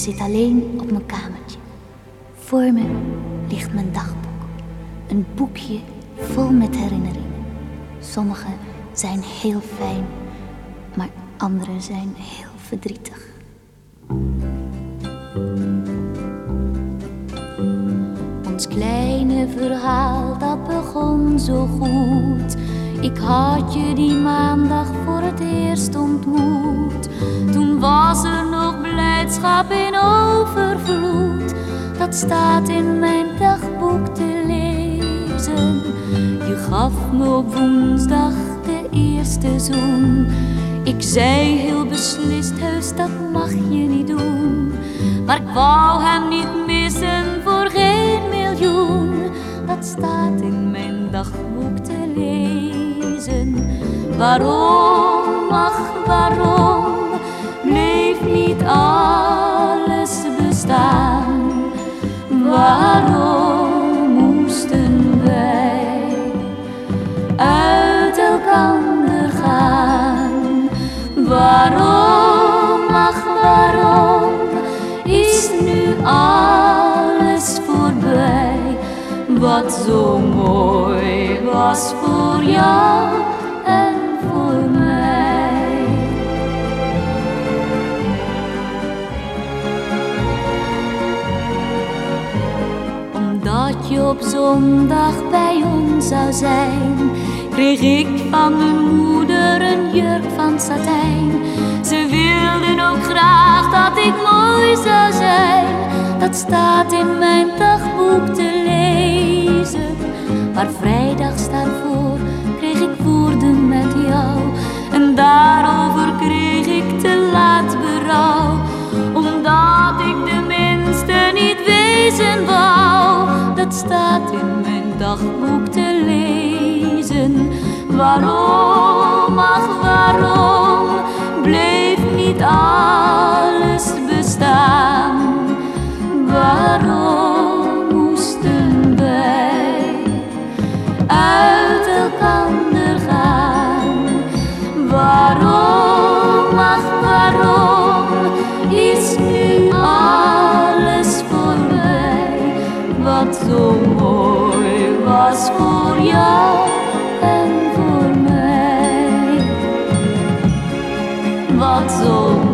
zit alleen op mijn kamertje. Voor me ligt mijn dagboek. Een boekje vol met herinneringen. Sommige zijn heel fijn, maar andere zijn heel verdrietig. Ons kleine verhaal dat begon zo goed. Ik had je die maandag voor het eerst ontmoet. Blijdschap in overvloed. Dat staat in mijn dagboek te lezen. Je gaf me op woensdag de eerste zoen. Ik zei heel beslist, heus dat mag je niet doen. Maar ik wou hem niet missen voor geen miljoen. Dat staat in mijn dagboek te lezen. Waarom, ach waarom, bleef niet alles Waarom moesten wij uit elkander gaan? Waarom, ach waarom, is nu alles voorbij? Wat zo mooi was voor jou je op zondag bij ons zou zijn, kreeg ik van mijn moeder een jurk van satijn. Ze wilden ook graag dat ik mooi zou zijn. Dat staat in mijn dagboek te lezen. Maar vrijdag staat voor, kreeg ik woorden met jou. En daarover kreeg ik te laat berouw. Omdat ik de minste niet wezen wou. Staat in mijn dagboek te lezen. Waarom, ach waarom, bleef niet alles bestaan? Waarom moesten wij uit elkander gaan? Waarom, ach waarom, is nu wat zo mooi was voor jou en voor mij. Wat zo